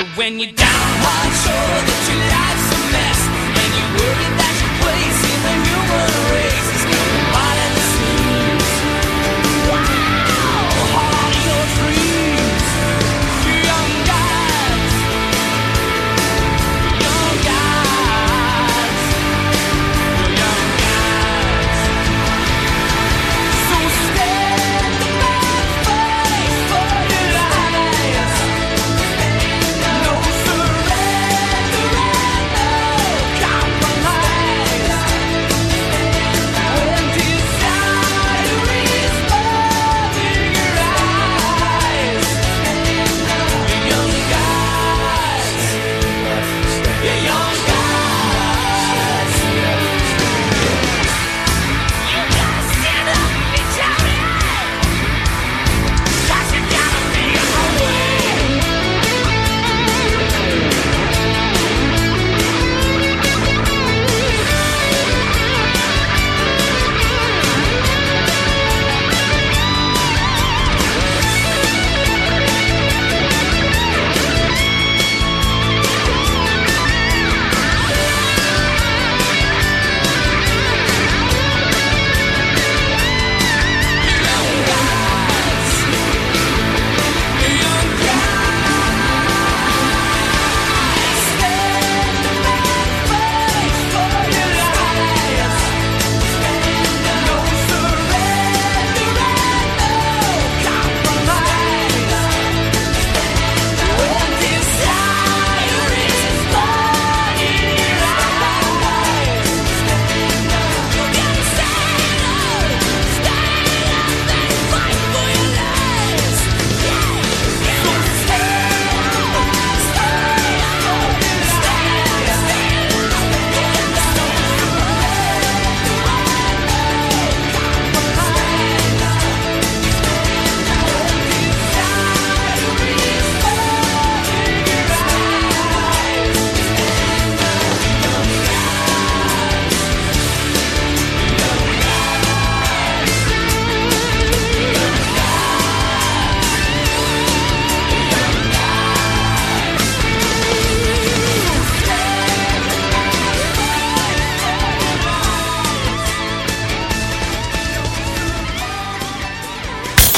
So when you're down, I'm sure that your life's a mess, and you worry that your place in the human race is